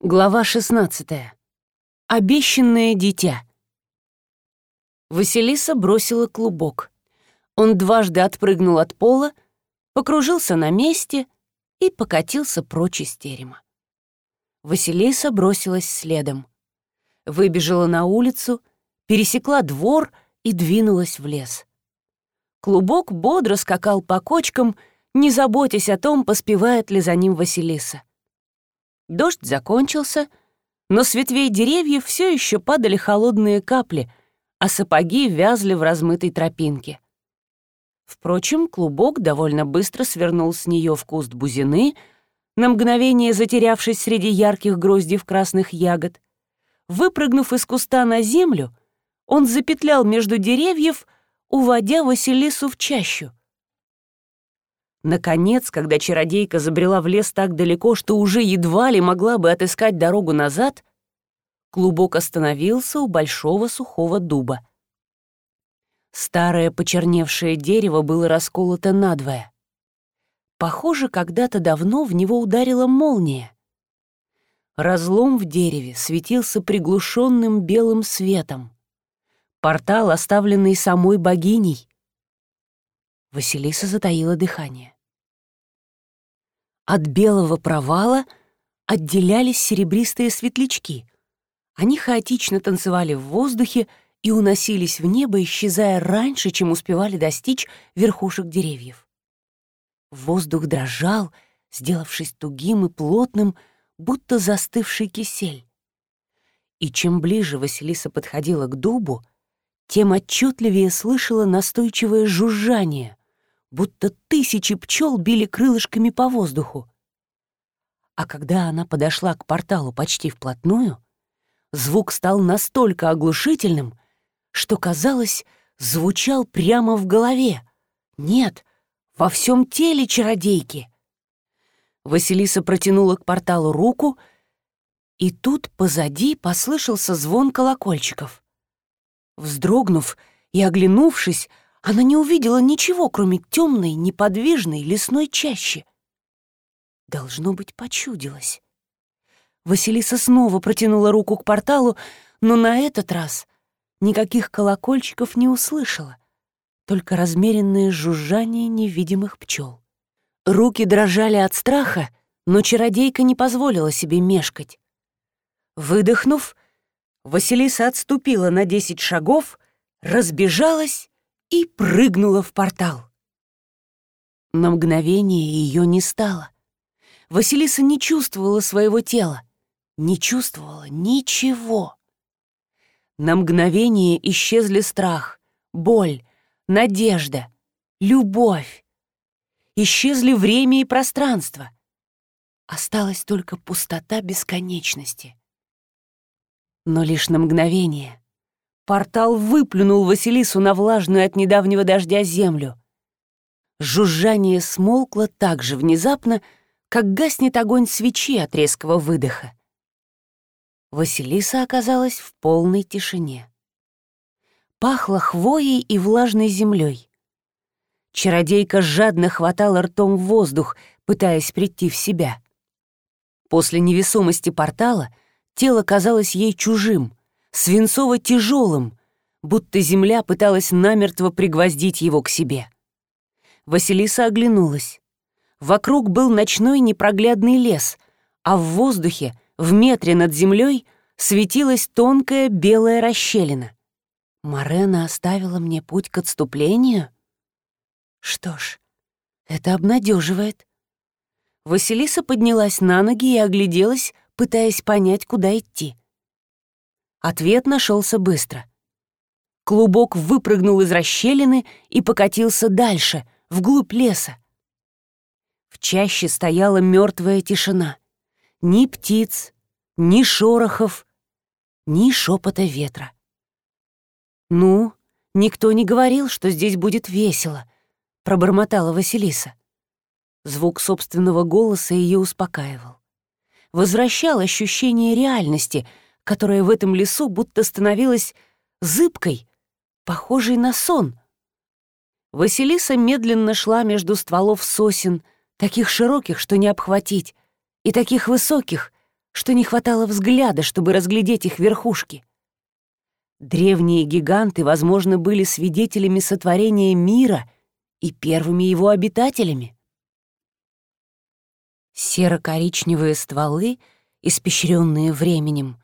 Глава 16. Обещанное дитя. Василиса бросила клубок. Он дважды отпрыгнул от пола, покружился на месте и покатился прочь из терема. Василиса бросилась следом. Выбежала на улицу, пересекла двор и двинулась в лес. Клубок бодро скакал по кочкам, не заботясь о том, поспевает ли за ним Василиса. Дождь закончился, но с ветвей деревьев все еще падали холодные капли, а сапоги вязли в размытой тропинке. Впрочем, клубок довольно быстро свернул с нее в куст бузины, на мгновение затерявшись среди ярких гроздьев красных ягод. Выпрыгнув из куста на землю, он запетлял между деревьев, уводя Василису в чащу. Наконец, когда чародейка забрела в лес так далеко, что уже едва ли могла бы отыскать дорогу назад, клубок остановился у большого сухого дуба. Старое почерневшее дерево было расколото надвое. Похоже, когда-то давно в него ударила молния. Разлом в дереве светился приглушенным белым светом. Портал, оставленный самой богиней. Василиса затаила дыхание. От белого провала отделялись серебристые светлячки. Они хаотично танцевали в воздухе и уносились в небо, исчезая раньше, чем успевали достичь верхушек деревьев. Воздух дрожал, сделавшись тугим и плотным, будто застывший кисель. И чем ближе Василиса подходила к дубу, тем отчетливее слышала настойчивое жужжание, будто тысячи пчел били крылышками по воздуху. А когда она подошла к порталу почти вплотную, звук стал настолько оглушительным, что, казалось, звучал прямо в голове. Нет, во всем теле чародейки. Василиса протянула к порталу руку, и тут позади послышался звон колокольчиков. Вздрогнув и оглянувшись, она не увидела ничего, кроме темной, неподвижной лесной чащи. Должно быть, почудилось. Василиса снова протянула руку к порталу, но на этот раз никаких колокольчиков не услышала, только размеренное жужжание невидимых пчел. Руки дрожали от страха, но чародейка не позволила себе мешкать. Выдохнув, Василиса отступила на десять шагов, разбежалась и прыгнула в портал. На мгновение ее не стало. Василиса не чувствовала своего тела, не чувствовала ничего. На мгновение исчезли страх, боль, надежда, любовь. Исчезли время и пространство. Осталась только пустота бесконечности. Но лишь на мгновение — Портал выплюнул Василису на влажную от недавнего дождя землю. Жужжание смолкло так же внезапно, как гаснет огонь свечи от резкого выдоха. Василиса оказалась в полной тишине. Пахло хвоей и влажной землей. Чародейка жадно хватала ртом воздух, пытаясь прийти в себя. После невесомости портала тело казалось ей чужим — свинцово-тяжелым, будто земля пыталась намертво пригвоздить его к себе. Василиса оглянулась. Вокруг был ночной непроглядный лес, а в воздухе, в метре над землей, светилась тонкая белая расщелина. Марена оставила мне путь к отступлению? Что ж, это обнадеживает. Василиса поднялась на ноги и огляделась, пытаясь понять, куда идти. Ответ нашелся быстро. Клубок выпрыгнул из расщелины и покатился дальше, вглубь леса. В чаще стояла мертвая тишина. Ни птиц, ни шорохов, ни шепота ветра. «Ну, никто не говорил, что здесь будет весело», — пробормотала Василиса. Звук собственного голоса ее успокаивал. Возвращал ощущение реальности — которая в этом лесу будто становилась зыбкой, похожей на сон. Василиса медленно шла между стволов сосен, таких широких, что не обхватить, и таких высоких, что не хватало взгляда, чтобы разглядеть их верхушки. Древние гиганты, возможно, были свидетелями сотворения мира и первыми его обитателями. Серо-коричневые стволы, испещренные временем,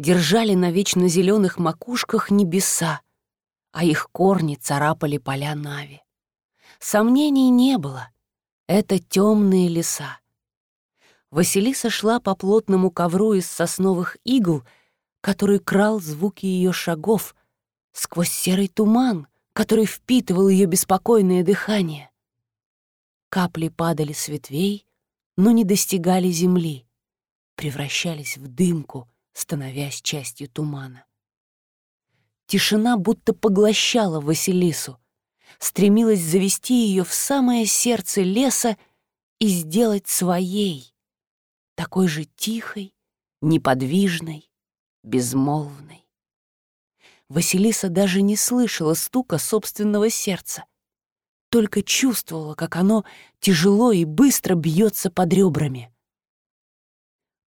держали на вечно зеленых макушках небеса, а их корни царапали поля Нави. Сомнений не было. Это темные леса. Василиса шла по плотному ковру из сосновых игл — который крал звуки ее шагов сквозь серый туман, который впитывал ее беспокойное дыхание. Капли падали с ветвей, но не достигали земли, превращались в дымку, становясь частью тумана. Тишина будто поглощала Василису, стремилась завести ее в самое сердце леса и сделать своей, такой же тихой, неподвижной, безмолвной. Василиса даже не слышала стука собственного сердца, только чувствовала, как оно тяжело и быстро бьется под ребрами.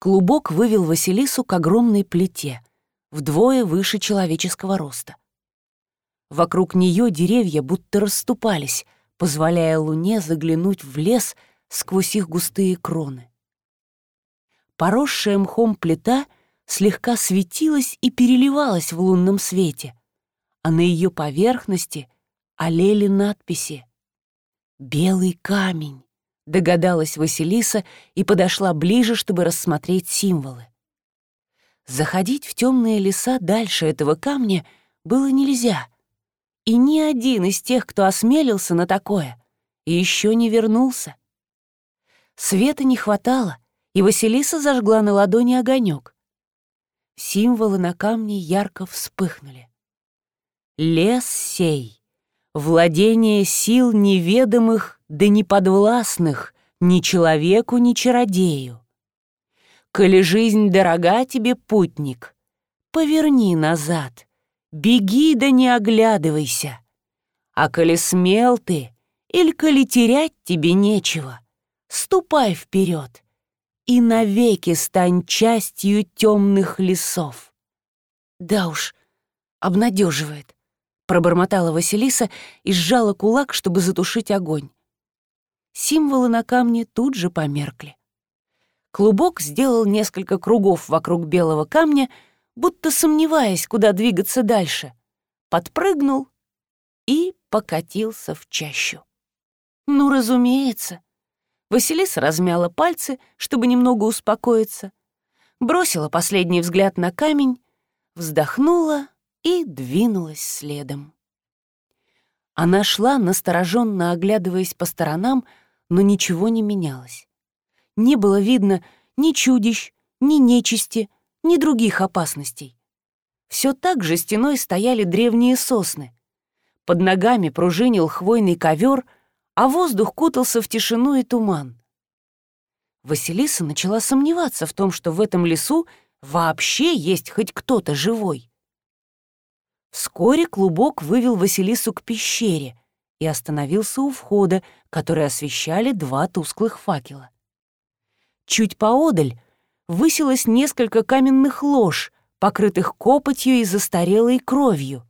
Клубок вывел Василису к огромной плите, вдвое выше человеческого роста. Вокруг нее деревья будто расступались, позволяя луне заглянуть в лес сквозь их густые кроны. Поросшая мхом плита — слегка светилась и переливалась в лунном свете, а на ее поверхности олели надписи. «Белый камень», — догадалась Василиса и подошла ближе, чтобы рассмотреть символы. Заходить в темные леса дальше этого камня было нельзя, и ни один из тех, кто осмелился на такое, еще не вернулся. Света не хватало, и Василиса зажгла на ладони огонек. Символы на камне ярко вспыхнули. Лес сей — владение сил неведомых да неподвластных ни человеку, ни чародею. Коли жизнь дорога тебе, путник, поверни назад, беги да не оглядывайся. А коли смел ты, или коли терять тебе нечего, ступай вперед и навеки стань частью темных лесов. Да уж, обнадеживает, пробормотала Василиса и сжала кулак, чтобы затушить огонь. Символы на камне тут же померкли. Клубок сделал несколько кругов вокруг белого камня, будто сомневаясь, куда двигаться дальше, подпрыгнул и покатился в чащу. Ну, разумеется, Василиса размяла пальцы, чтобы немного успокоиться, бросила последний взгляд на камень, вздохнула и двинулась следом. Она шла, настороженно оглядываясь по сторонам, но ничего не менялось. Не было видно ни чудищ, ни нечисти, ни других опасностей. Все так же стеной стояли древние сосны. Под ногами пружинил хвойный ковер — а воздух кутался в тишину и туман. Василиса начала сомневаться в том, что в этом лесу вообще есть хоть кто-то живой. Вскоре клубок вывел Василису к пещере и остановился у входа, который освещали два тусклых факела. Чуть поодаль высилось несколько каменных лож, покрытых копотью и застарелой кровью.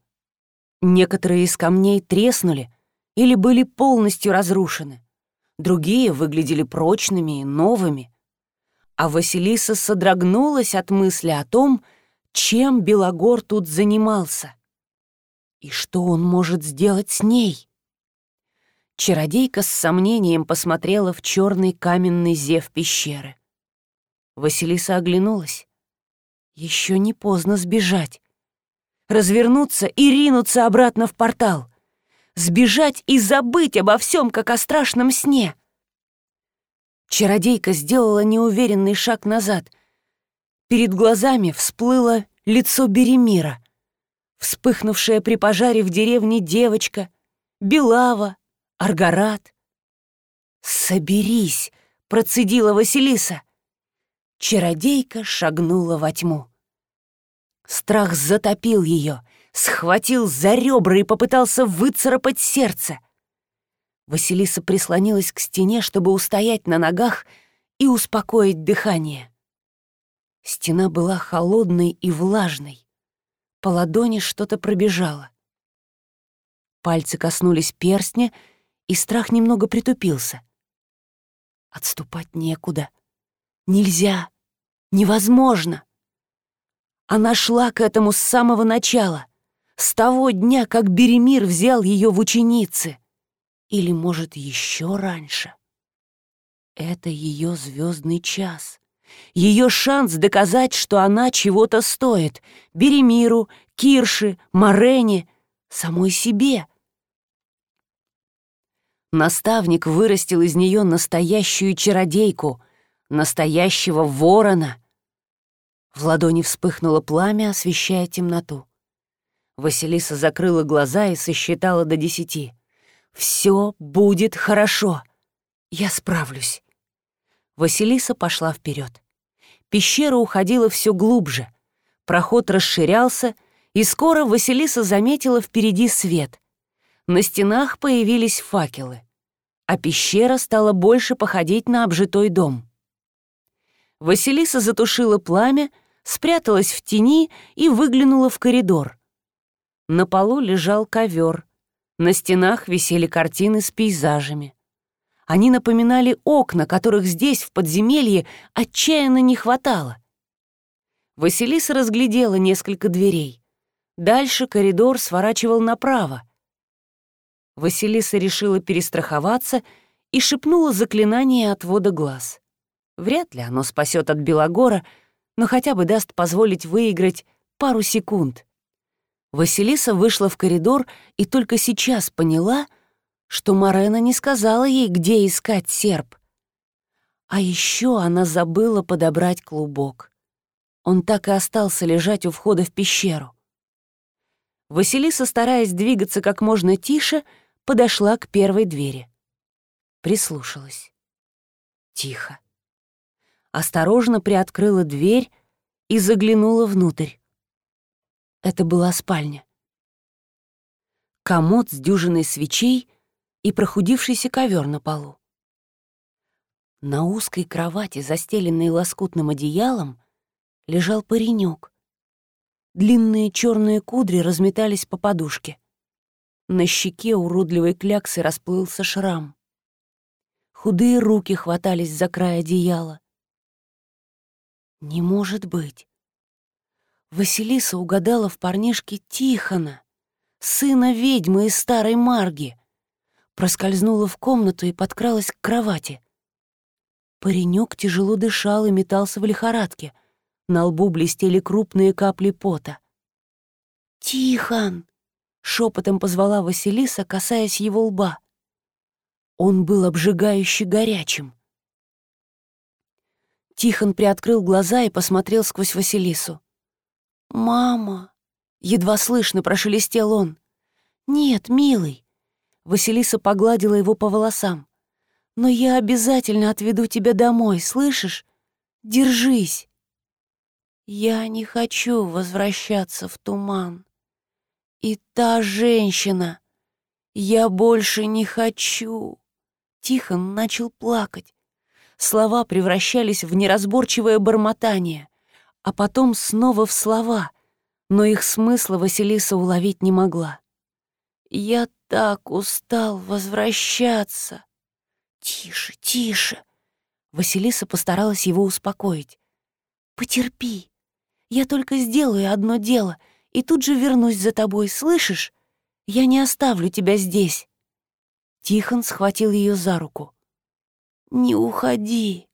Некоторые из камней треснули, или были полностью разрушены. Другие выглядели прочными и новыми. А Василиса содрогнулась от мысли о том, чем Белогор тут занимался. И что он может сделать с ней? Чародейка с сомнением посмотрела в черный каменный зев пещеры. Василиса оглянулась. Еще не поздно сбежать. Развернуться и ринуться обратно в портал сбежать и забыть обо всем, как о страшном сне. Чародейка сделала неуверенный шаг назад. Перед глазами всплыло лицо Беремира, вспыхнувшая при пожаре в деревне девочка, Белава, Аргарат. «Соберись!» — процедила Василиса. Чародейка шагнула во тьму. Страх затопил ее — схватил за ребра и попытался выцарапать сердце. Василиса прислонилась к стене, чтобы устоять на ногах и успокоить дыхание. Стена была холодной и влажной. По ладони что-то пробежало. Пальцы коснулись перстня, и страх немного притупился. Отступать некуда. Нельзя. Невозможно. Она шла к этому с самого начала, с того дня, как Беремир взял ее в ученицы. Или, может, еще раньше. Это ее звездный час. Ее шанс доказать, что она чего-то стоит. Беремиру, Кирше, Марене, самой себе. Наставник вырастил из нее настоящую чародейку, настоящего ворона. В ладони вспыхнуло пламя, освещая темноту. Василиса закрыла глаза и сосчитала до десяти. «Все будет хорошо. Я справлюсь». Василиса пошла вперед. Пещера уходила все глубже. Проход расширялся, и скоро Василиса заметила впереди свет. На стенах появились факелы, а пещера стала больше походить на обжитой дом. Василиса затушила пламя, спряталась в тени и выглянула в коридор. На полу лежал ковер, на стенах висели картины с пейзажами. Они напоминали окна, которых здесь, в подземелье, отчаянно не хватало. Василиса разглядела несколько дверей. Дальше коридор сворачивал направо. Василиса решила перестраховаться и шепнула заклинание отвода глаз. Вряд ли оно спасет от Белогора, но хотя бы даст позволить выиграть пару секунд. Василиса вышла в коридор и только сейчас поняла — что Марена не сказала ей, где искать серп. А еще она забыла подобрать клубок. Он так и остался лежать у входа в пещеру. Василиса, стараясь двигаться как можно тише, подошла к первой двери. Прислушалась. Тихо. Осторожно приоткрыла дверь и заглянула внутрь. Это была спальня. Комод с дюжиной свечей и прохудившийся ковер на полу. На узкой кровати, застеленной лоскутным одеялом, лежал паренек. Длинные черные кудри разметались по подушке. На щеке уродливой кляксы расплылся шрам. Худые руки хватались за край одеяла. Не может быть. Василиса угадала в парнишке Тихона, сына ведьмы из старой Марги проскользнула в комнату и подкралась к кровати. Паренек тяжело дышал и метался в лихорадке. На лбу блестели крупные капли пота. «Тихон!» — шепотом позвала Василиса, касаясь его лба. Он был обжигающе горячим. Тихон приоткрыл глаза и посмотрел сквозь Василису. «Мама!» — едва слышно прошелестел он. «Нет, милый, Василиса погладила его по волосам. «Но я обязательно отведу тебя домой, слышишь? Держись!» «Я не хочу возвращаться в туман. И та женщина! Я больше не хочу!» Тихон начал плакать. Слова превращались в неразборчивое бормотание, а потом снова в слова, но их смысла Василиса уловить не могла. «Я так устал возвращаться. Тише, тише. Василиса постаралась его успокоить. Потерпи. Я только сделаю одно дело и тут же вернусь за тобой, слышишь? Я не оставлю тебя здесь. Тихон схватил ее за руку. «Не уходи!»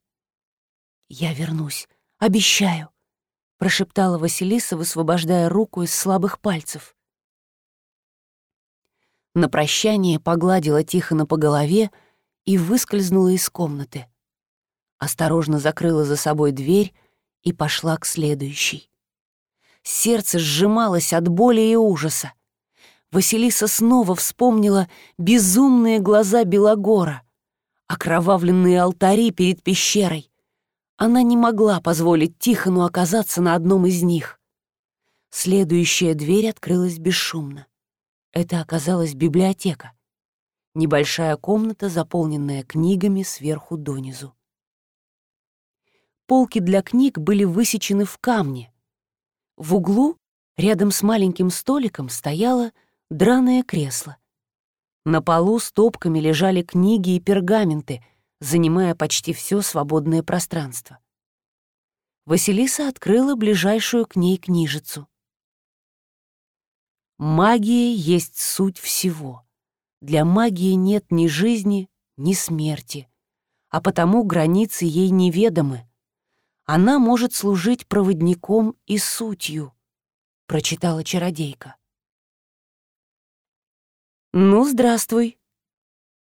«Я вернусь, обещаю!» — прошептала Василиса, высвобождая руку из слабых пальцев. На прощание погладила Тихона по голове и выскользнула из комнаты. Осторожно закрыла за собой дверь и пошла к следующей. Сердце сжималось от боли и ужаса. Василиса снова вспомнила безумные глаза Белогора, окровавленные алтари перед пещерой. Она не могла позволить Тихону оказаться на одном из них. Следующая дверь открылась бесшумно. Это оказалась библиотека. Небольшая комната, заполненная книгами сверху донизу. полки для книг были высечены в камне. В углу, рядом с маленьким столиком, стояло драное кресло. На полу стопками лежали книги и пергаменты, занимая почти все свободное пространство. Василиса открыла ближайшую к ней книжицу. Магия есть суть всего. Для магии нет ни жизни, ни смерти, а потому границы ей неведомы. Она может служить проводником и сутью, прочитала чародейка. «Ну, здравствуй».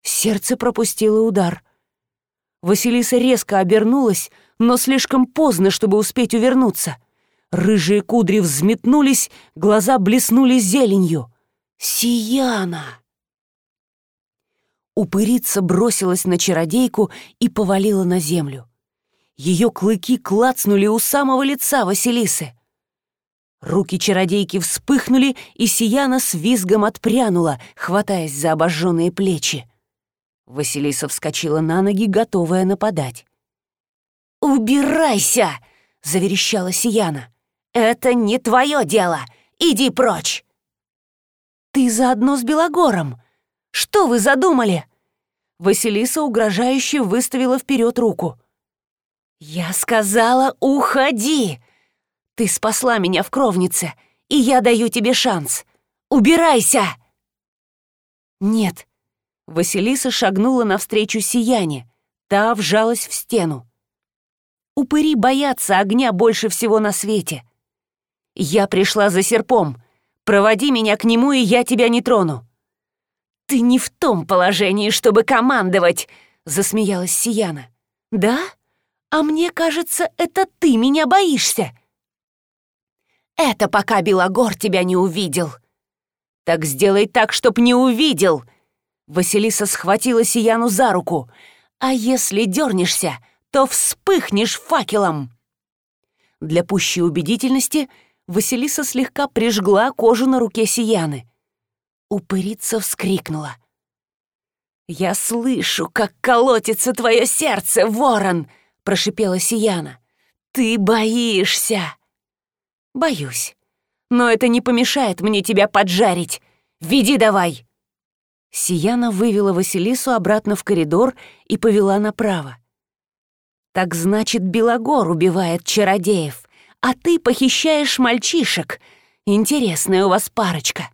Сердце пропустило удар. Василиса резко обернулась, но слишком поздно, чтобы успеть увернуться. Рыжие кудри взметнулись, глаза блеснули зеленью. «Сияна!» Упырица бросилась на чародейку и повалила на землю. Ее клыки клацнули у самого лица Василисы. Руки чародейки вспыхнули, и Сияна с визгом отпрянула, хватаясь за обожженные плечи. Василиса вскочила на ноги, готовая нападать. «Убирайся!» — заверещала Сияна. «Это не твое дело! Иди прочь!» «Ты заодно с Белогором! Что вы задумали?» Василиса угрожающе выставила вперед руку. «Я сказала, уходи! Ты спасла меня в кровнице, и я даю тебе шанс. Убирайся!» «Нет». Василиса шагнула навстречу Сияне. Та вжалась в стену. Упыри боятся огня больше всего на свете. Я пришла за серпом. Проводи меня к нему, и я тебя не трону. Ты не в том положении, чтобы командовать, засмеялась Сияна. Да? А мне кажется, это ты меня боишься. Это пока Белогор тебя не увидел. Так сделай так, чтоб не увидел. Василиса схватила Сияну за руку. А если дернешься, то вспыхнешь факелом!» Для пущей убедительности Василиса слегка прижгла кожу на руке Сияны. Упырица вскрикнула. «Я слышу, как колотится твое сердце, ворон!» — прошипела Сияна. «Ты боишься!» «Боюсь. Но это не помешает мне тебя поджарить. Веди давай!» Сияна вывела Василису обратно в коридор и повела направо. Так значит, Белогор убивает чародеев, а ты похищаешь мальчишек. Интересная у вас парочка.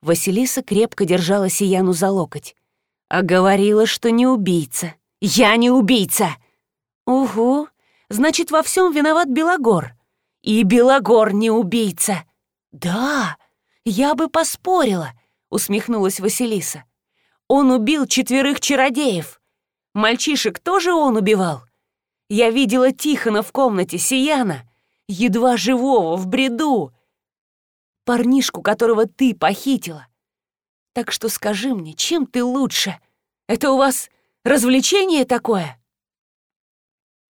Василиса крепко держала Сияну за локоть. А говорила, что не убийца. Я не убийца. Угу, значит, во всем виноват Белогор. И Белогор не убийца. Да, я бы поспорила, усмехнулась Василиса. Он убил четверых чародеев. Мальчишек тоже он убивал? Я видела Тихона в комнате, Сияна, едва живого, в бреду. Парнишку, которого ты похитила. Так что скажи мне, чем ты лучше? Это у вас развлечение такое?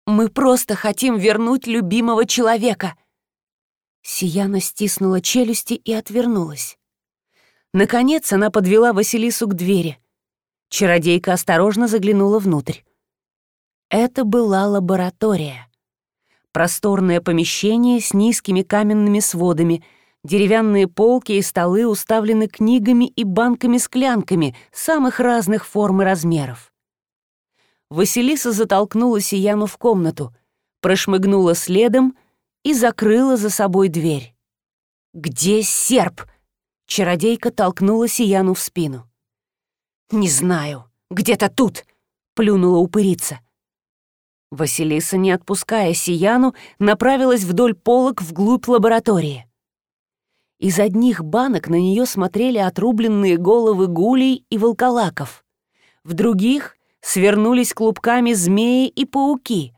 Мы просто хотим вернуть любимого человека. Сияна стиснула челюсти и отвернулась. Наконец она подвела Василису к двери. Чародейка осторожно заглянула внутрь. Это была лаборатория. Просторное помещение с низкими каменными сводами, деревянные полки и столы уставлены книгами и банками-склянками самых разных форм и размеров. Василиса затолкнула Сияну в комнату, прошмыгнула следом и закрыла за собой дверь. «Где серп?» Чародейка толкнула Сияну в спину. «Не знаю. Где-то тут!» — плюнула упырица. Василиса, не отпуская Сияну, направилась вдоль полок вглубь лаборатории. Из одних банок на нее смотрели отрубленные головы гулей и волколаков. В других свернулись клубками змеи и пауки.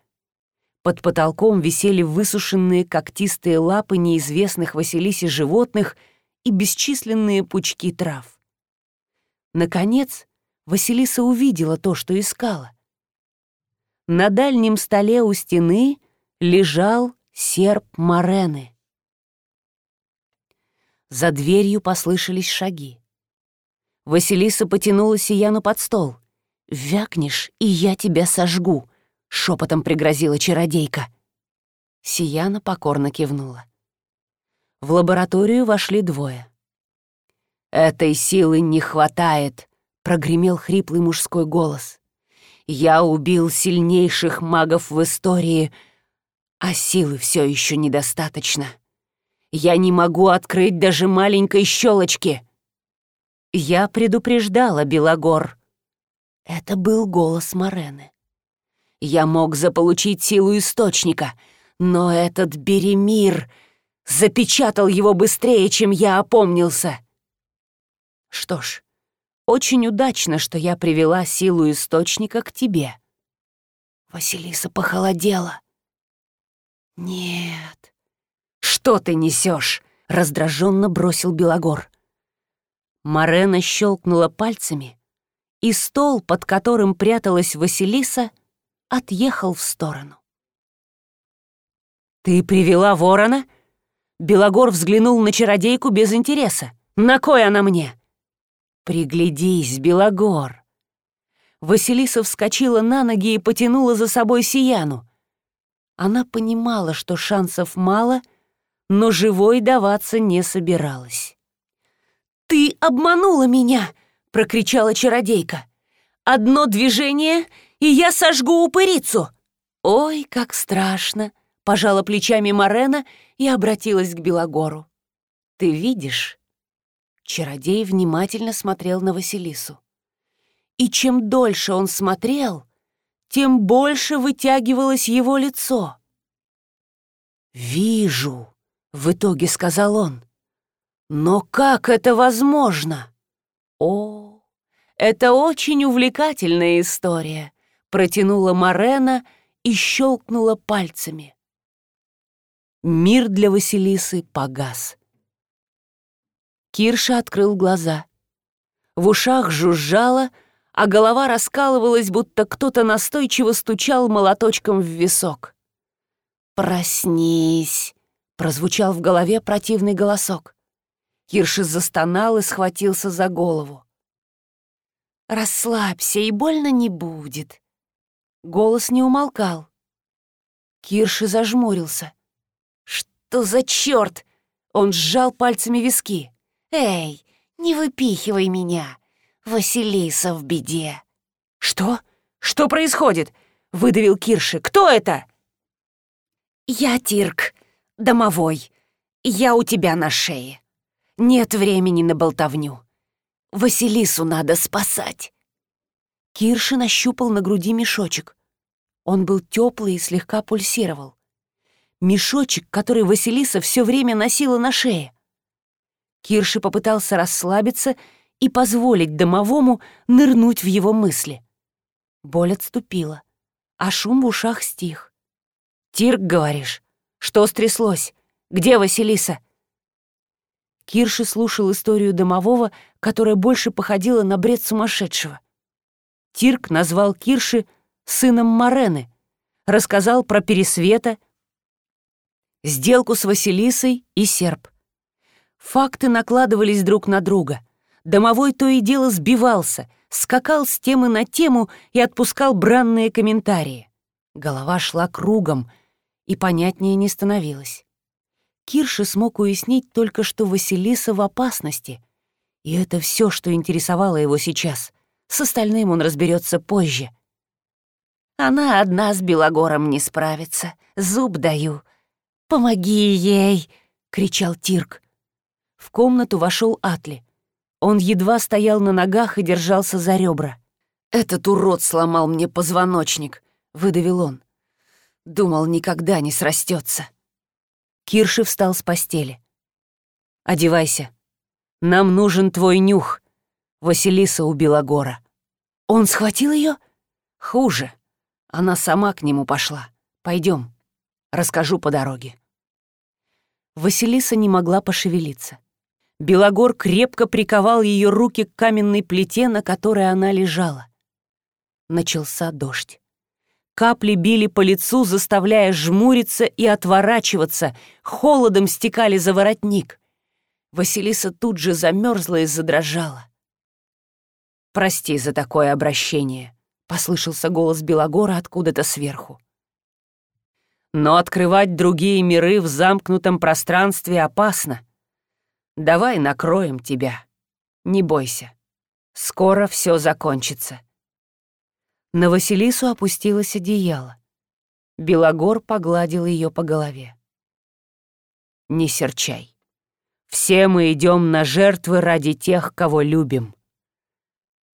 Под потолком висели высушенные когтистые лапы неизвестных Василисе животных и бесчисленные пучки трав. Наконец, Василиса увидела то, что искала. На дальнем столе у стены лежал серп Морены. За дверью послышались шаги. Василиса потянула Сияну под стол. «Вякнешь, и я тебя сожгу», — шепотом пригрозила чародейка. Сияна покорно кивнула. В лабораторию вошли двое. «Этой силы не хватает», — прогремел хриплый мужской голос. «Я убил сильнейших магов в истории, а силы все еще недостаточно. Я не могу открыть даже маленькой щелочки». Я предупреждала Белогор. Это был голос Морены. Я мог заполучить силу источника, но этот Беремир запечатал его быстрее, чем я опомнился. Что ж, очень удачно, что я привела силу источника к тебе. Василиса похолодела. Нет. Что ты несешь? раздраженно бросил Белогор. Марена щелкнула пальцами, и стол, под которым пряталась Василиса, отъехал в сторону. «Ты привела ворона?» Белогор взглянул на чародейку без интереса. «На кой она мне?» «Приглядись, Белогор!» Василиса вскочила на ноги и потянула за собой Сияну. Она понимала, что шансов мало, но живой даваться не собиралась. «Ты обманула меня!» — прокричала чародейка. «Одно движение, и я сожгу упырицу!» «Ой, как страшно!» — пожала плечами Марена и обратилась к Белогору. «Ты видишь, Чародей внимательно смотрел на Василису. И чем дольше он смотрел, тем больше вытягивалось его лицо. «Вижу», — в итоге сказал он. «Но как это возможно?» «О, это очень увлекательная история», — протянула Марена и щелкнула пальцами. Мир для Василисы погас. Кирша открыл глаза. В ушах жужжало, а голова раскалывалась, будто кто-то настойчиво стучал молоточком в висок. «Проснись!» — прозвучал в голове противный голосок. Кирши застонал и схватился за голову. «Расслабься, и больно не будет». Голос не умолкал. Кирши зажмурился. «Что за черт?» Он сжал пальцами виски. «Эй, не выпихивай меня! Василиса в беде!» «Что? Что происходит?» — выдавил Кирши. «Кто это?» «Я Тирк, домовой. Я у тебя на шее. Нет времени на болтовню. Василису надо спасать». Кирши нащупал на груди мешочек. Он был теплый и слегка пульсировал. Мешочек, который Василиса все время носила на шее. Кирши попытался расслабиться и позволить домовому нырнуть в его мысли. Боль отступила, а шум в ушах стих. «Тирк, говоришь? Что стряслось? Где Василиса?» Кирши слушал историю домового, которая больше походила на бред сумасшедшего. Тирк назвал Кирши сыном Марены, рассказал про Пересвета, сделку с Василисой и серп. Факты накладывались друг на друга. Домовой то и дело сбивался, скакал с темы на тему и отпускал бранные комментарии. Голова шла кругом, и понятнее не становилось. Кирши смог уяснить только, что Василиса в опасности. И это все, что интересовало его сейчас. С остальным он разберется позже. «Она одна с Белогором не справится. Зуб даю. Помоги ей!» — кричал Тирк. В комнату вошел Атли. Он едва стоял на ногах и держался за ребра. «Этот урод сломал мне позвоночник», — выдавил он. Думал, никогда не срастется. Кирши встал с постели. «Одевайся. Нам нужен твой нюх». Василиса убила Гора. «Он схватил ее? «Хуже. Она сама к нему пошла. Пойдем. Расскажу по дороге». Василиса не могла пошевелиться. Белогор крепко приковал ее руки к каменной плите, на которой она лежала. Начался дождь. Капли били по лицу, заставляя жмуриться и отворачиваться, холодом стекали за воротник. Василиса тут же замерзла и задрожала. «Прости за такое обращение», — послышался голос Белогора откуда-то сверху. Но открывать другие миры в замкнутом пространстве опасно. Давай накроем тебя. Не бойся. Скоро все закончится. На Василису опустилось одеяло. Белогор погладил ее по голове. «Не серчай. Все мы идем на жертвы ради тех, кого любим».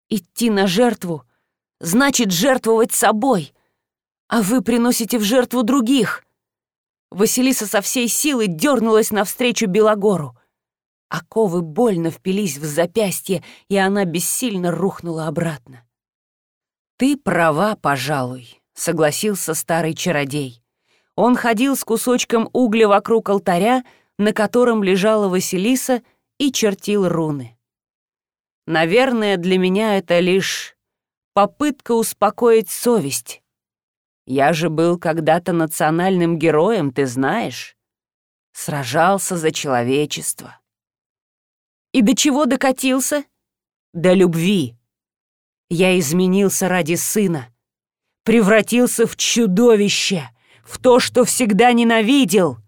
«Идти на жертву значит жертвовать собой, а вы приносите в жертву других». Василиса со всей силы дернулась навстречу Белогору. Оковы больно впились в запястье, и она бессильно рухнула обратно. «Ты права, пожалуй», — согласился старый чародей. Он ходил с кусочком угля вокруг алтаря, на котором лежала Василиса, и чертил руны. «Наверное, для меня это лишь попытка успокоить совесть. Я же был когда-то национальным героем, ты знаешь. Сражался за человечество». «И до чего докатился?» «До любви», я изменился ради сына, превратился в чудовище, в то, что всегда ненавидел,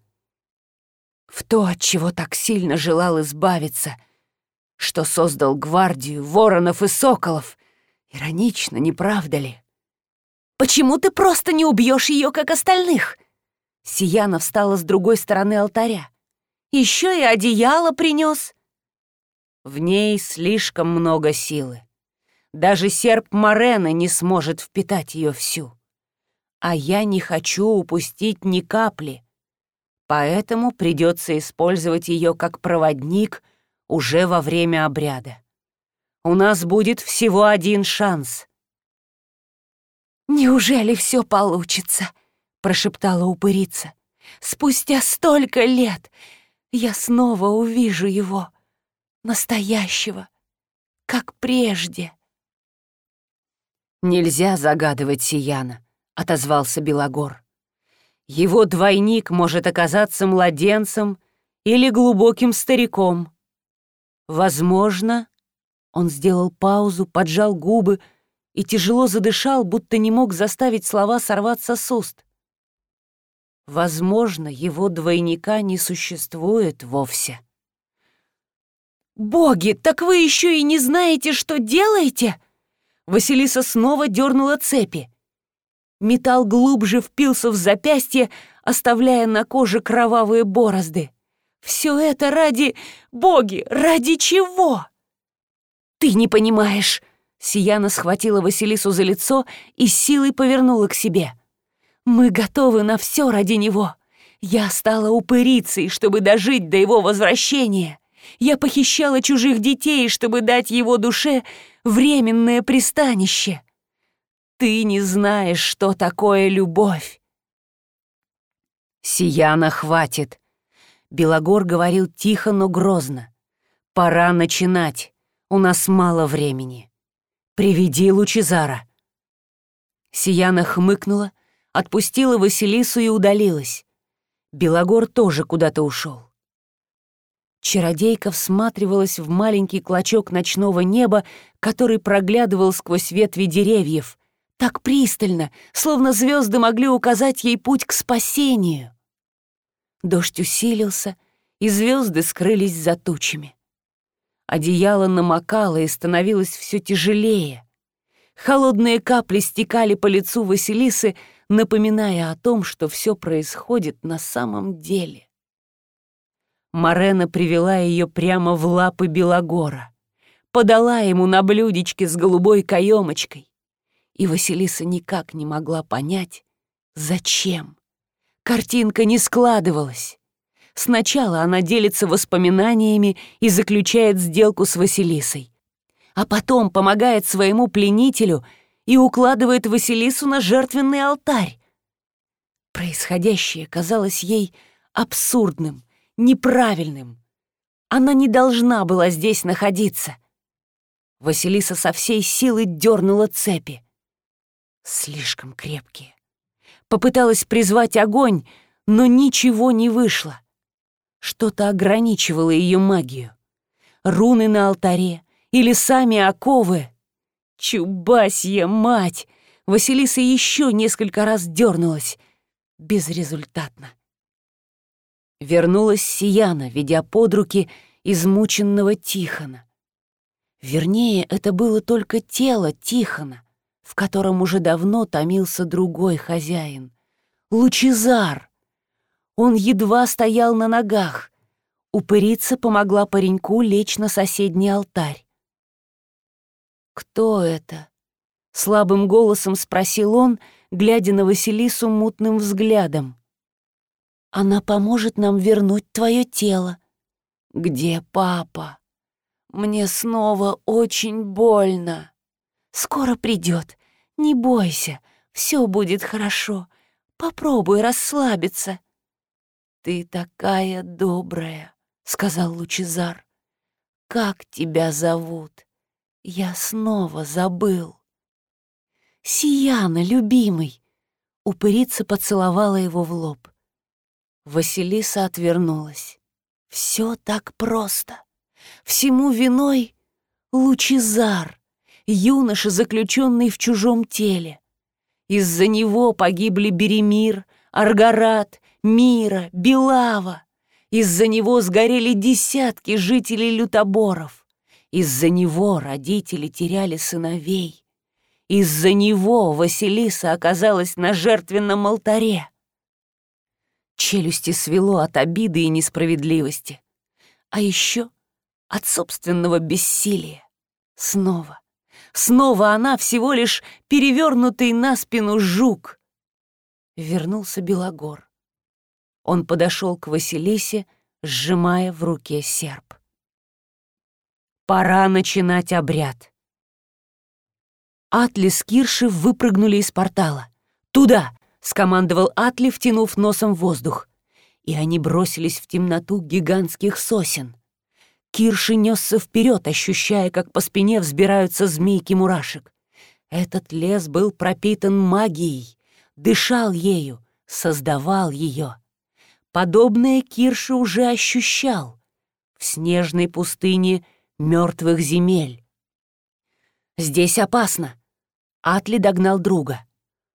в то, от чего так сильно желал избавиться, что создал гвардию воронов и соколов. Иронично, не правда ли? Почему ты просто не убьешь ее, как остальных? Сияна встала с другой стороны алтаря. Еще и одеяло принес. В ней слишком много силы. Даже серп Морена не сможет впитать ее всю. А я не хочу упустить ни капли. Поэтому придется использовать ее как проводник уже во время обряда. У нас будет всего один шанс. «Неужели все получится?» — прошептала упырица. «Спустя столько лет я снова увижу его, настоящего, как прежде». «Нельзя загадывать Сияна», — отозвался Белогор. «Его двойник может оказаться младенцем или глубоким стариком. Возможно...» Он сделал паузу, поджал губы и тяжело задышал, будто не мог заставить слова сорваться с уст. Возможно, его двойника не существует вовсе. «Боги, так вы еще и не знаете, что делаете?» Василиса снова дернула цепи. Металл глубже впился в запястье, оставляя на коже кровавые борозды. Все это ради... Боги, ради чего? Ты не понимаешь. Сияна схватила Василису за лицо и силой повернула к себе. Мы готовы на все ради него. Я стала упырицей, чтобы дожить до его возвращения. Я похищала чужих детей, чтобы дать его душе временное пристанище. Ты не знаешь, что такое любовь. Сияна хватит. Белогор говорил тихо, но грозно. Пора начинать. У нас мало времени. Приведи Лучезара. Сияна хмыкнула, отпустила Василису и удалилась. Белогор тоже куда-то ушел. Чародейка всматривалась в маленький клочок ночного неба, который проглядывал сквозь ветви деревьев, так пристально, словно звезды могли указать ей путь к спасению. Дождь усилился, и звезды скрылись за тучами. Одеяло намокало и становилось все тяжелее. Холодные капли стекали по лицу Василисы, напоминая о том, что все происходит на самом деле. Марена привела ее прямо в лапы Белогора, подала ему на блюдечке с голубой каемочкой. И Василиса никак не могла понять, зачем. Картинка не складывалась. Сначала она делится воспоминаниями и заключает сделку с Василисой, а потом помогает своему пленителю и укладывает Василису на жертвенный алтарь. Происходящее казалось ей абсурдным, неправильным. Она не должна была здесь находиться. Василиса со всей силы дернула цепи. Слишком крепкие. Попыталась призвать огонь, но ничего не вышло. Что-то ограничивало ее магию. Руны на алтаре или сами оковы. Чубасья мать! Василиса еще несколько раз дернулась. безрезультатно. Вернулась Сияна, ведя под руки измученного Тихона. Вернее, это было только тело Тихона, в котором уже давно томился другой хозяин — Лучезар. Он едва стоял на ногах. Упырица помогла пареньку лечь на соседний алтарь. «Кто это?» — слабым голосом спросил он, глядя на Василису мутным взглядом. «Она поможет нам вернуть твое тело». «Где папа?» «Мне снова очень больно». «Скоро придет. Не бойся, все будет хорошо. Попробуй расслабиться». «Ты такая добрая», — сказал Лучезар. «Как тебя зовут? Я снова забыл». «Сияна, любимый!» Упырица поцеловала его в лоб. Василиса отвернулась. Все так просто. Всему виной Лучезар, юноша, заключенный в чужом теле. Из-за него погибли Беремир, Аргарат, Мира, Белава. Из-за него сгорели десятки жителей лютоборов. Из-за него родители теряли сыновей. Из-за него Василиса оказалась на жертвенном алтаре. Челюсти свело от обиды и несправедливости. А еще от собственного бессилия. Снова. Снова она всего лишь перевернутый на спину жук. Вернулся Белогор. Он подошел к Василисе, сжимая в руке серп. Пора начинать обряд. Атли с Кирши выпрыгнули из портала. «Туда!» — скомандовал Атли, втянув носом воздух. И они бросились в темноту гигантских сосен. Кирши несся вперед, ощущая, как по спине взбираются змейки мурашек. Этот лес был пропитан магией, дышал ею, создавал ее. Подобное Кирши уже ощущал в снежной пустыне мертвых земель. «Здесь опасно», Атли догнал друга.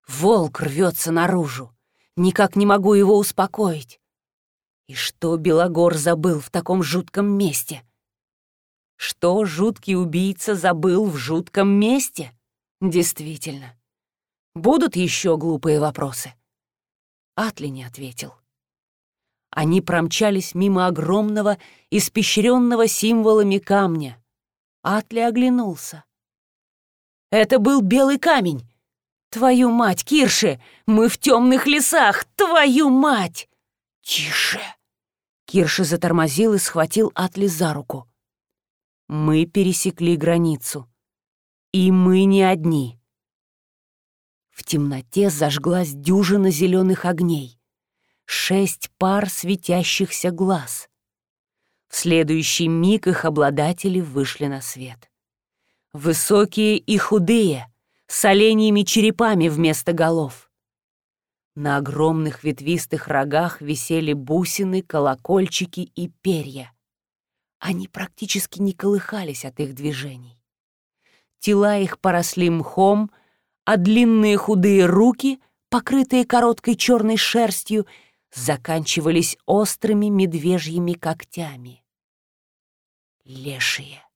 Волк рвется наружу. Никак не могу его успокоить. И что Белогор забыл в таком жутком месте? Что жуткий убийца забыл в жутком месте? Действительно. Будут еще глупые вопросы? Атли не ответил. Они промчались мимо огромного, испещренного символами камня. Атли оглянулся. Это был белый камень. Твою мать, Кирши, мы в темных лесах, твою мать! Тише! Кирши затормозил и схватил Атли за руку. Мы пересекли границу. И мы не одни. В темноте зажглась дюжина зеленых огней. Шесть пар светящихся глаз. В следующий миг их обладатели вышли на свет. Высокие и худые, с оленьими черепами вместо голов. На огромных ветвистых рогах висели бусины, колокольчики и перья. Они практически не колыхались от их движений. Тела их поросли мхом, а длинные худые руки, покрытые короткой черной шерстью, заканчивались острыми медвежьими когтями. Лешие.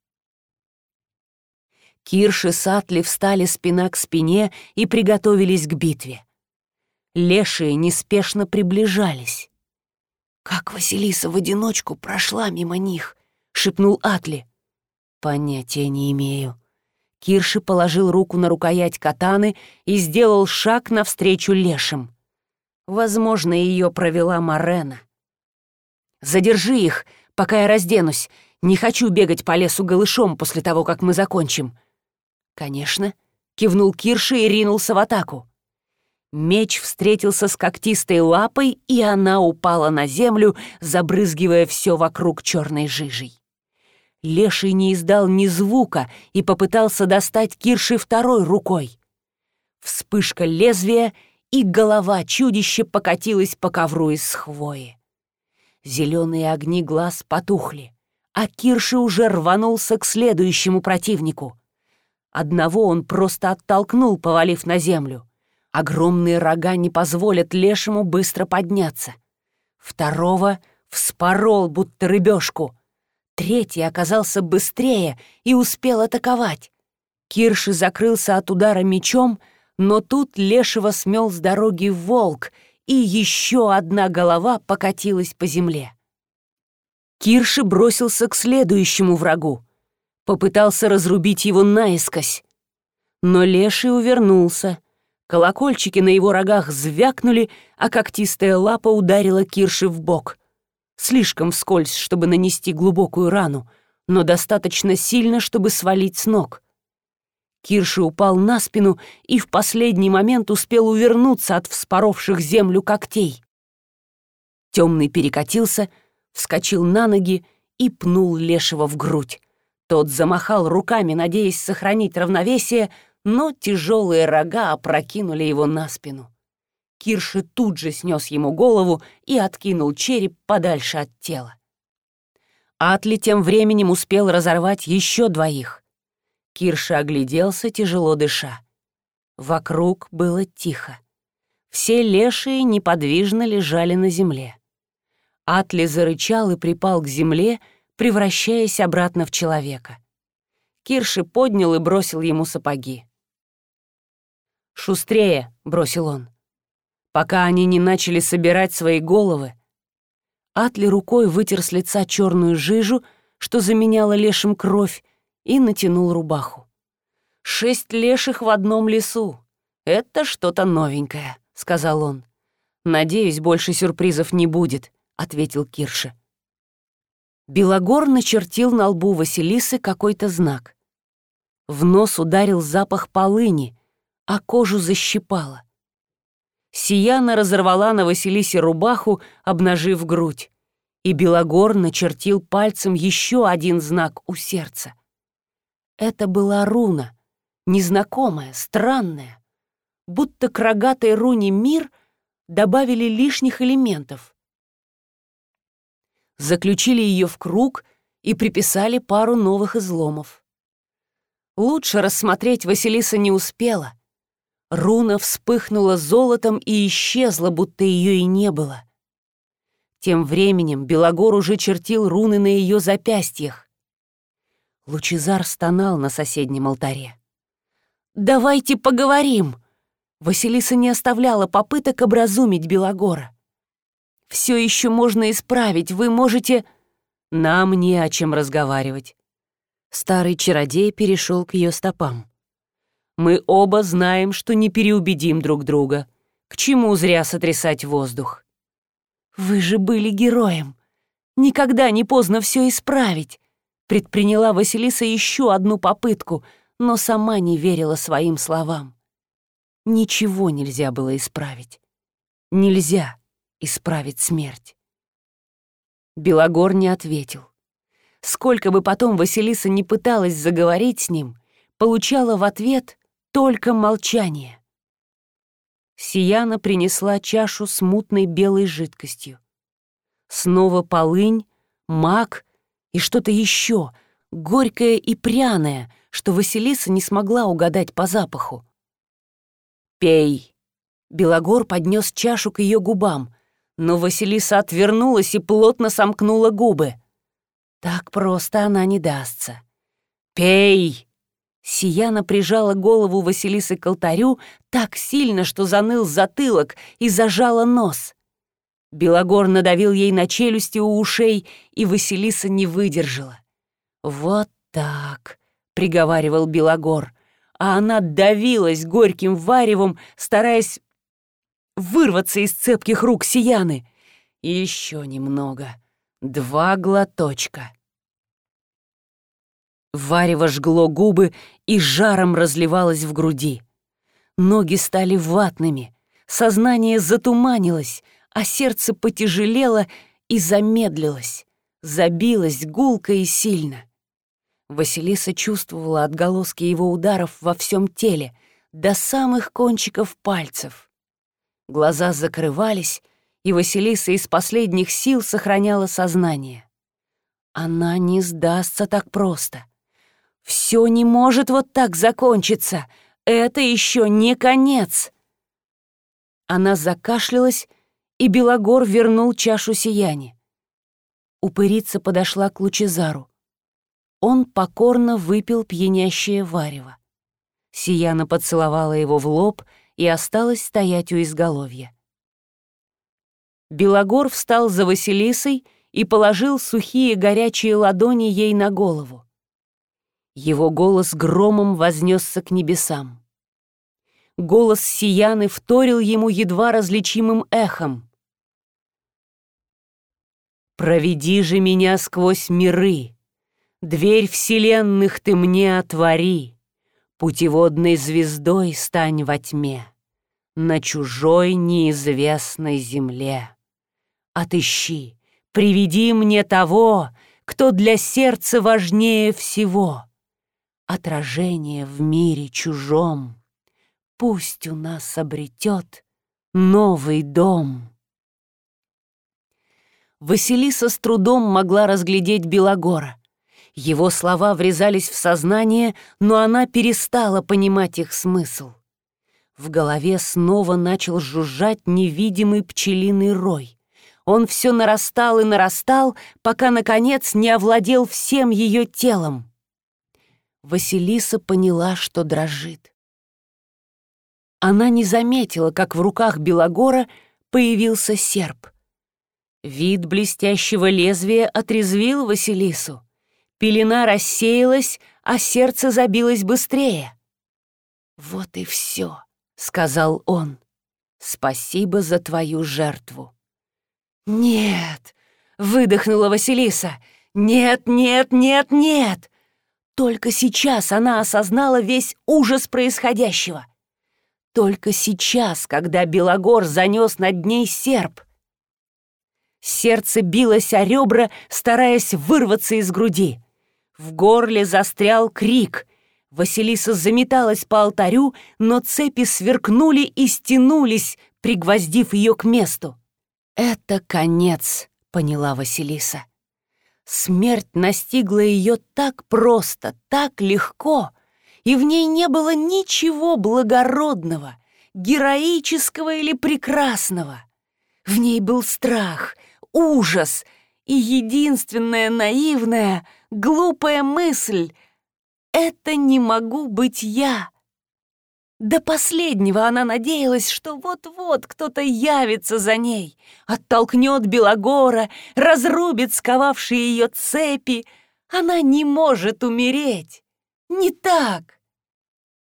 Кирш и Сатли встали спина к спине и приготовились к битве. Лешие неспешно приближались. «Как Василиса в одиночку прошла мимо них?» — шепнул Атли. «Понятия не имею». Кирши положил руку на рукоять катаны и сделал шаг навстречу лешим. Возможно, ее провела Марена. «Задержи их, пока я разденусь. Не хочу бегать по лесу голышом после того, как мы закончим», «Конечно», — кивнул Кирши и ринулся в атаку. Меч встретился с когтистой лапой, и она упала на землю, забрызгивая все вокруг черной жижей. Леший не издал ни звука и попытался достать Кирши второй рукой. Вспышка лезвия, и голова чудища покатилась по ковру из хвои. Зеленые огни глаз потухли, а Кирши уже рванулся к следующему противнику — Одного он просто оттолкнул, повалив на землю. Огромные рога не позволят лешему быстро подняться. Второго вспорол, будто рыбешку. Третий оказался быстрее и успел атаковать. Кирши закрылся от удара мечом, но тут лешего смел с дороги волк, и еще одна голова покатилась по земле. Кирши бросился к следующему врагу. Попытался разрубить его наискось. Но леший увернулся. Колокольчики на его рогах звякнули, а когтистая лапа ударила Кирши в бок. Слишком вскользь, чтобы нанести глубокую рану, но достаточно сильно, чтобы свалить с ног. Кирши упал на спину и в последний момент успел увернуться от вспоровших землю когтей. Темный перекатился, вскочил на ноги и пнул Лешего в грудь. Тот замахал руками, надеясь сохранить равновесие, но тяжелые рога опрокинули его на спину. Кирши тут же снес ему голову и откинул череп подальше от тела. Атли тем временем успел разорвать еще двоих. Кирша огляделся, тяжело дыша. Вокруг было тихо. Все лешие неподвижно лежали на земле. Атли зарычал и припал к земле, превращаясь обратно в человека. Кирши поднял и бросил ему сапоги. «Шустрее!» — бросил он. Пока они не начали собирать свои головы. Атли рукой вытер с лица черную жижу, что заменяла лешим кровь, и натянул рубаху. «Шесть леших в одном лесу. Это что-то новенькое», — сказал он. «Надеюсь, больше сюрпризов не будет», — ответил Кирша. Белогор начертил на лбу Василисы какой-то знак. В нос ударил запах полыни, а кожу защипало. Сияна разорвала на Василисе рубаху, обнажив грудь, и Белогор начертил пальцем еще один знак у сердца. Это была руна, незнакомая, странная. Будто к рогатой руне «Мир» добавили лишних элементов. Заключили ее в круг и приписали пару новых изломов. Лучше рассмотреть Василиса не успела. Руна вспыхнула золотом и исчезла, будто ее и не было. Тем временем Белогор уже чертил руны на ее запястьях. Лучезар стонал на соседнем алтаре. «Давайте поговорим!» Василиса не оставляла попыток образумить Белогора. «Все еще можно исправить, вы можете...» «Нам не о чем разговаривать». Старый чародей перешел к ее стопам. «Мы оба знаем, что не переубедим друг друга. К чему зря сотрясать воздух?» «Вы же были героем. Никогда не поздно все исправить. Предприняла Василиса еще одну попытку, но сама не верила своим словам. Ничего нельзя было исправить. Нельзя исправить смерть. Белогор не ответил. Сколько бы потом Василиса не пыталась заговорить с ним, получала в ответ только молчание. Сияна принесла чашу с мутной белой жидкостью. Снова полынь, мак и что-то еще, горькое и пряное, что Василиса не смогла угадать по запаху. «Пей!» Белогор поднес чашу к ее губам, но Василиса отвернулась и плотно сомкнула губы. Так просто она не дастся. «Пей!» Сияна прижала голову Василисы к алтарю так сильно, что заныл затылок и зажала нос. Белогор надавил ей на челюсти у ушей, и Василиса не выдержала. «Вот так», — приговаривал Белогор, а она давилась горьким варевом, стараясь вырваться из цепких рук Сияны. Еще немного. Два глоточка. Варево жгло губы и жаром разливалось в груди. Ноги стали ватными, сознание затуманилось, а сердце потяжелело и замедлилось, забилось гулко и сильно. Василиса чувствовала отголоски его ударов во всем теле, до самых кончиков пальцев. Глаза закрывались, и Василиса из последних сил сохраняла сознание. Она не сдастся так просто. Все не может вот так закончиться. Это еще не конец. Она закашлялась, и Белогор вернул чашу сияни. Упырица подошла к Лучезару. Он покорно выпил пьянящее варево. Сияна поцеловала его в лоб и осталась стоять у изголовья. Белогор встал за Василисой и положил сухие горячие ладони ей на голову. Его голос громом вознесся к небесам. Голос Сияны вторил ему едва различимым эхом. «Проведи же меня сквозь миры, дверь вселенных ты мне отвори, путеводной звездой стань во тьме, на чужой неизвестной земле. Отыщи, приведи мне того, кто для сердца важнее всего» отражение в мире чужом. Пусть у нас обретет новый дом. Василиса с трудом могла разглядеть Белогора. Его слова врезались в сознание, но она перестала понимать их смысл. В голове снова начал жужжать невидимый пчелиный рой. Он все нарастал и нарастал, пока, наконец, не овладел всем ее телом. Василиса поняла, что дрожит. Она не заметила, как в руках Белогора появился серп. Вид блестящего лезвия отрезвил Василису. Пелена рассеялась, а сердце забилось быстрее. «Вот и все», — сказал он. «Спасибо за твою жертву». «Нет!» — выдохнула Василиса. «Нет, нет, нет, нет! Только сейчас она осознала весь ужас происходящего. Только сейчас, когда Белогор занес над ней серп. Сердце билось о ребра, стараясь вырваться из груди. В горле застрял крик. Василиса заметалась по алтарю, но цепи сверкнули и стянулись, пригвоздив ее к месту. «Это конец», — поняла Василиса. Смерть настигла ее так просто, так легко, и в ней не было ничего благородного, героического или прекрасного. В ней был страх, ужас и единственная наивная, глупая мысль — «это не могу быть я». До последнего она надеялась, что вот-вот кто-то явится за ней, оттолкнет Белогора, разрубит сковавшие ее цепи. Она не может умереть. Не так.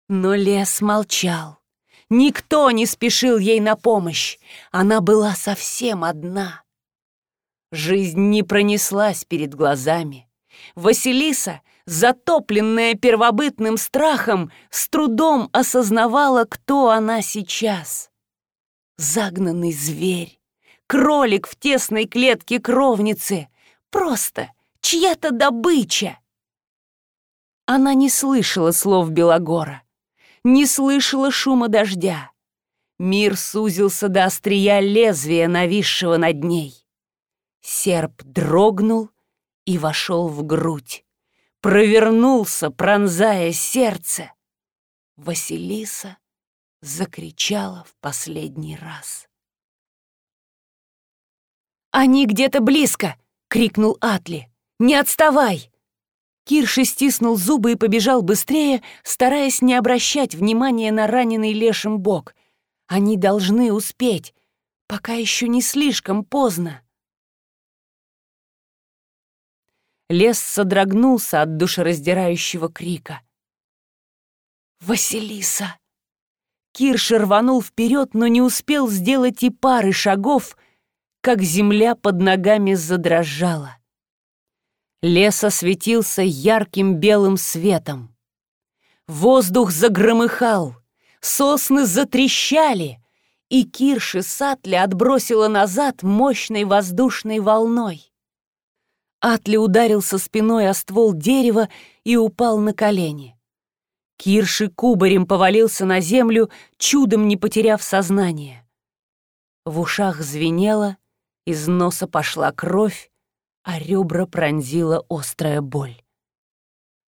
Но лес молчал. Никто не спешил ей на помощь. Она была совсем одна. Жизнь не пронеслась перед глазами. Василиса затопленная первобытным страхом, с трудом осознавала, кто она сейчас. Загнанный зверь, кролик в тесной клетке кровницы, просто чья-то добыча. Она не слышала слов Белогора, не слышала шума дождя. Мир сузился до острия лезвия, нависшего над ней. Серп дрогнул и вошел в грудь провернулся, пронзая сердце. Василиса закричала в последний раз. «Они где-то близко!» — крикнул Атли. «Не отставай!» Кирши стиснул зубы и побежал быстрее, стараясь не обращать внимания на раненый лешим бок. Они должны успеть, пока еще не слишком поздно. Лес содрогнулся от душераздирающего крика. «Василиса!» Кирш рванул вперед, но не успел сделать и пары шагов, как земля под ногами задрожала. Лес осветился ярким белым светом. Воздух загромыхал, сосны затрещали, и Кирши Сатли отбросила назад мощной воздушной волной. Атли ударился спиной о ствол дерева и упал на колени. Кирши кубарем повалился на землю, чудом не потеряв сознание. В ушах звенело, из носа пошла кровь, а ребра пронзила острая боль.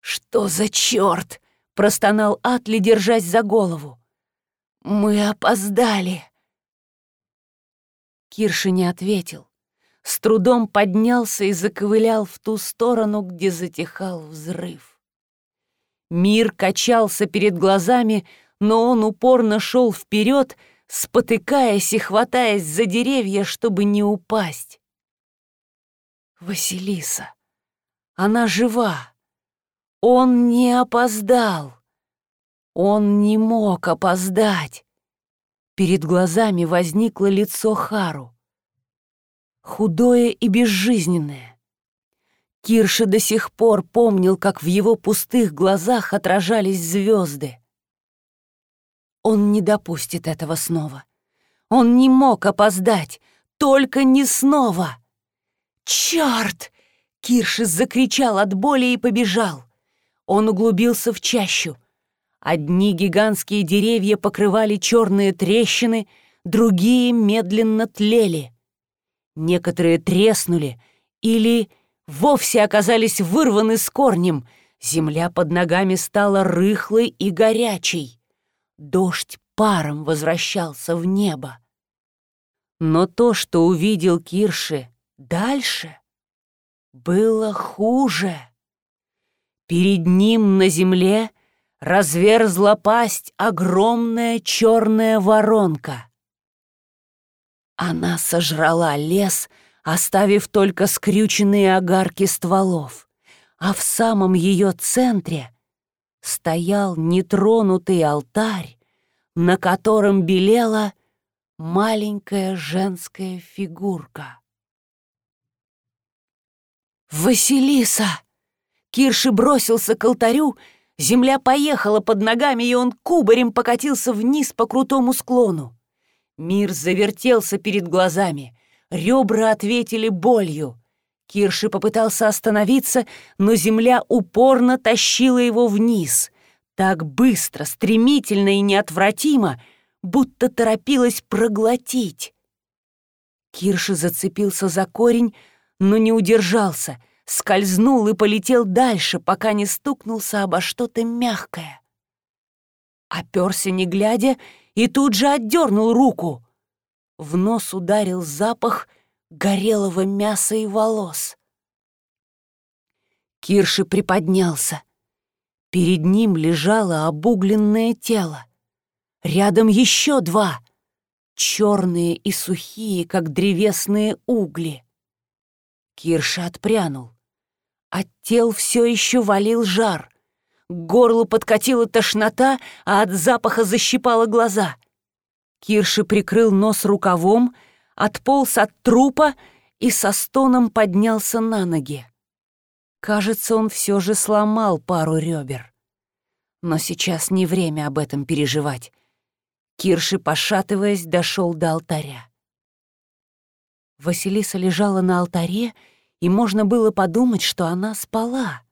«Что за черт?» — простонал Атли, держась за голову. «Мы опоздали!» Кирша не ответил. С трудом поднялся и заковылял в ту сторону, где затихал взрыв. Мир качался перед глазами, но он упорно шел вперед, спотыкаясь и хватаясь за деревья, чтобы не упасть. Василиса. Она жива. Он не опоздал. Он не мог опоздать. Перед глазами возникло лицо Хару. Худое и безжизненное. Кирша до сих пор помнил, как в его пустых глазах отражались звезды. Он не допустит этого снова. Он не мог опоздать, только не снова. «Черт!» — Киршис закричал от боли и побежал. Он углубился в чащу. Одни гигантские деревья покрывали черные трещины, другие медленно тлели. Некоторые треснули или вовсе оказались вырваны с корнем. Земля под ногами стала рыхлой и горячей. Дождь паром возвращался в небо. Но то, что увидел Кирши дальше, было хуже. Перед ним на земле разверзла пасть огромная черная воронка. Она сожрала лес, оставив только скрюченные огарки стволов, а в самом ее центре стоял нетронутый алтарь, на котором белела маленькая женская фигурка. «Василиса!» Кирши бросился к алтарю, земля поехала под ногами, и он кубарем покатился вниз по крутому склону. Мир завертелся перед глазами, ребра ответили болью. Кирши попытался остановиться, но земля упорно тащила его вниз. Так быстро, стремительно и неотвратимо, будто торопилась проглотить. Кирши зацепился за корень, но не удержался, скользнул и полетел дальше, пока не стукнулся обо что-то мягкое. Оперся, не глядя, и тут же отдернул руку. В нос ударил запах — горелого мяса и волос. Кирши приподнялся. Перед ним лежало обугленное тело. Рядом еще два, черные и сухие, как древесные угли. Кирша отпрянул. От тел все еще валил жар. К горлу подкатила тошнота, а от запаха защипала глаза. Кирши прикрыл нос рукавом, отполз от трупа и со стоном поднялся на ноги. Кажется, он все же сломал пару ребер. Но сейчас не время об этом переживать. Кирши, пошатываясь, дошел до алтаря. Василиса лежала на алтаре, и можно было подумать, что она спала,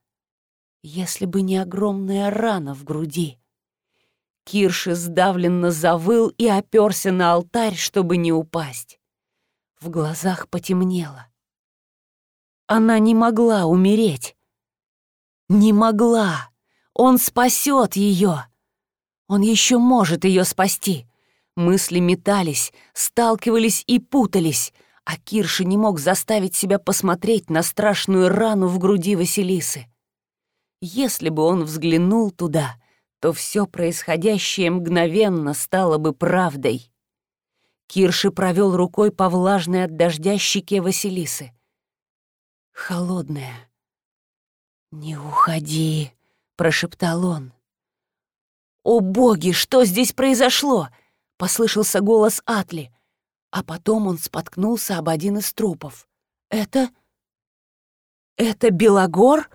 если бы не огромная рана в груди. Кирши сдавленно завыл и оперся на алтарь, чтобы не упасть. В глазах потемнело. Она не могла умереть. Не могла. Он спасет ее. Он еще может ее спасти. Мысли метались, сталкивались и путались, а Кирша не мог заставить себя посмотреть на страшную рану в груди Василисы. Если бы он взглянул туда, то все происходящее мгновенно стало бы правдой. Кирши провел рукой по влажной от дождя щеке Василисы. Холодная. «Не уходи», — прошептал он. «О боги, что здесь произошло?» — послышался голос Атли, а потом он споткнулся об один из трупов. «Это... это Белогор?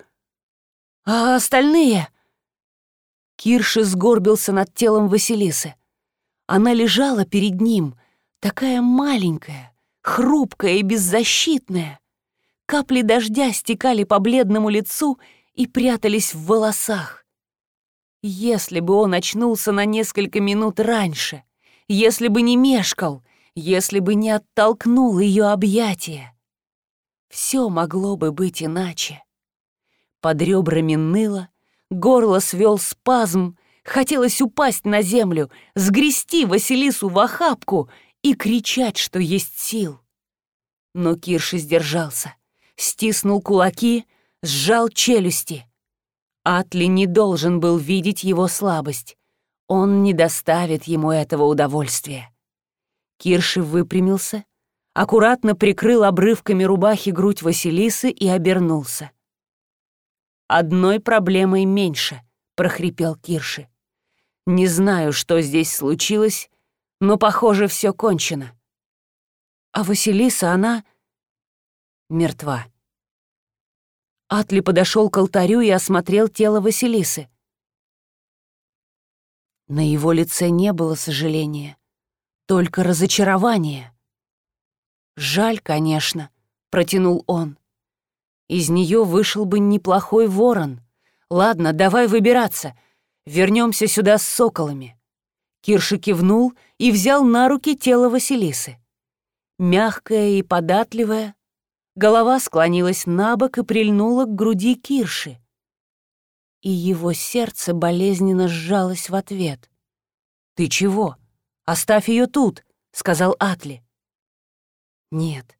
А остальные?» Кирши сгорбился над телом Василисы. Она лежала перед ним, Такая маленькая, хрупкая и беззащитная. Капли дождя стекали по бледному лицу и прятались в волосах. Если бы он очнулся на несколько минут раньше, если бы не мешкал, если бы не оттолкнул ее объятия, все могло бы быть иначе. Под ребрами ныло, горло свел спазм, хотелось упасть на землю, сгрести Василису в охапку и кричать, что есть сил. Но Кирши сдержался, стиснул кулаки, сжал челюсти. Атли не должен был видеть его слабость. Он не доставит ему этого удовольствия. Кирши выпрямился, аккуратно прикрыл обрывками рубахи грудь Василисы и обернулся. «Одной проблемой меньше», — прохрипел Кирши. «Не знаю, что здесь случилось, но, похоже, все кончено. А Василиса, она мертва». Атли подошел к алтарю и осмотрел тело Василисы. На его лице не было сожаления, только разочарование. «Жаль, конечно», — протянул он. «Из нее вышел бы неплохой ворон. Ладно, давай выбираться. Вернемся сюда с соколами». Кирши кивнул и взял на руки тело Василисы. Мягкое и податливое, голова склонилась на бок и прильнула к груди Кирши. И его сердце болезненно сжалось в ответ. «Ты чего? Оставь ее тут», — сказал Атли. «Нет,